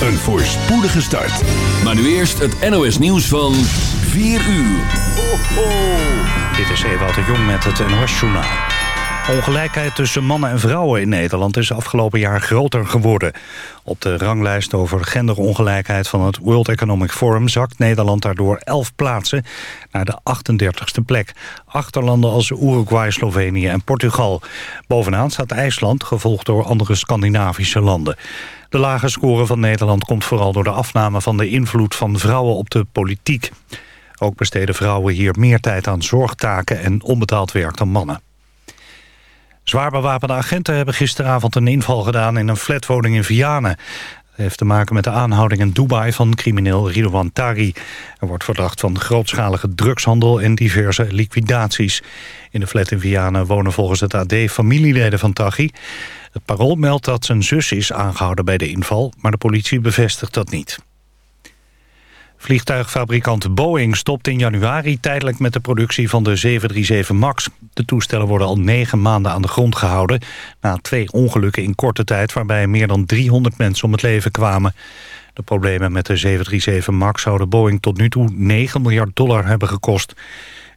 een voorspoedige start. Maar nu eerst het NOS nieuws van 4 uur. Ho. Dit is Ewout de Jong met het NOS Journaal. Ongelijkheid tussen mannen en vrouwen in Nederland is afgelopen jaar groter geworden. Op de ranglijst over genderongelijkheid van het World Economic Forum zakt Nederland daardoor 11 plaatsen naar de 38ste plek. Achterlanden als Uruguay, Slovenië en Portugal. Bovenaan staat IJsland, gevolgd door andere Scandinavische landen. De lage score van Nederland komt vooral door de afname van de invloed van vrouwen op de politiek. Ook besteden vrouwen hier meer tijd aan zorgtaken en onbetaald werk dan mannen. Zwaar bewapende agenten hebben gisteravond een inval gedaan in een flatwoning in Vianen. Dat heeft te maken met de aanhouding in Dubai van crimineel Ridouan Tari. Er wordt verdacht van grootschalige drugshandel en diverse liquidaties. In de flat in Vianen wonen volgens het AD familieleden van Taghi. Het parool meldt dat zijn zus is aangehouden bij de inval... maar de politie bevestigt dat niet. Vliegtuigfabrikant Boeing stopt in januari tijdelijk met de productie van de 737 MAX. De toestellen worden al negen maanden aan de grond gehouden... na twee ongelukken in korte tijd waarbij meer dan 300 mensen om het leven kwamen. De problemen met de 737 MAX zouden Boeing tot nu toe 9 miljard dollar hebben gekost.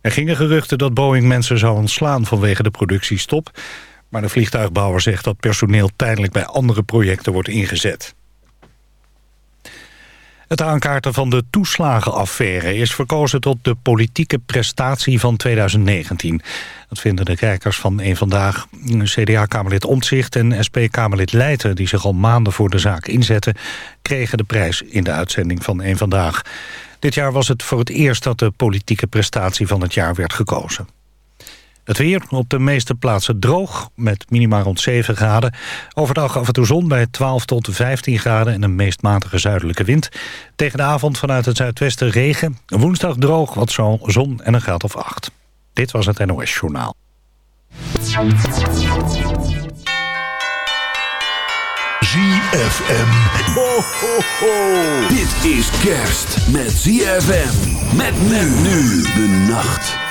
Er gingen geruchten dat Boeing mensen zou ontslaan vanwege de productiestop... maar de vliegtuigbouwer zegt dat personeel tijdelijk bij andere projecten wordt ingezet. Het aankaarten van de toeslagenaffaire is verkozen tot de politieke prestatie van 2019. Dat vinden de kijkers van een vandaag. CDA-kamerlid Omtzigt en SP-kamerlid Leijten... die zich al maanden voor de zaak inzetten... kregen de prijs in de uitzending van een vandaag. Dit jaar was het voor het eerst dat de politieke prestatie van het jaar werd gekozen. Het weer op de meeste plaatsen droog, met minima rond 7 graden. Overdag af en toe zon bij 12 tot 15 graden en een meest matige zuidelijke wind. Tegen de avond vanuit het zuidwesten regen. Woensdag droog, wat zon en een graad of 8. Dit was het NOS Journaal. ZFM. Ho, ho, ho. Dit is kerst met ZFM. Met men nu de nacht.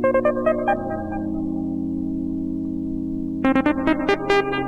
Thank you.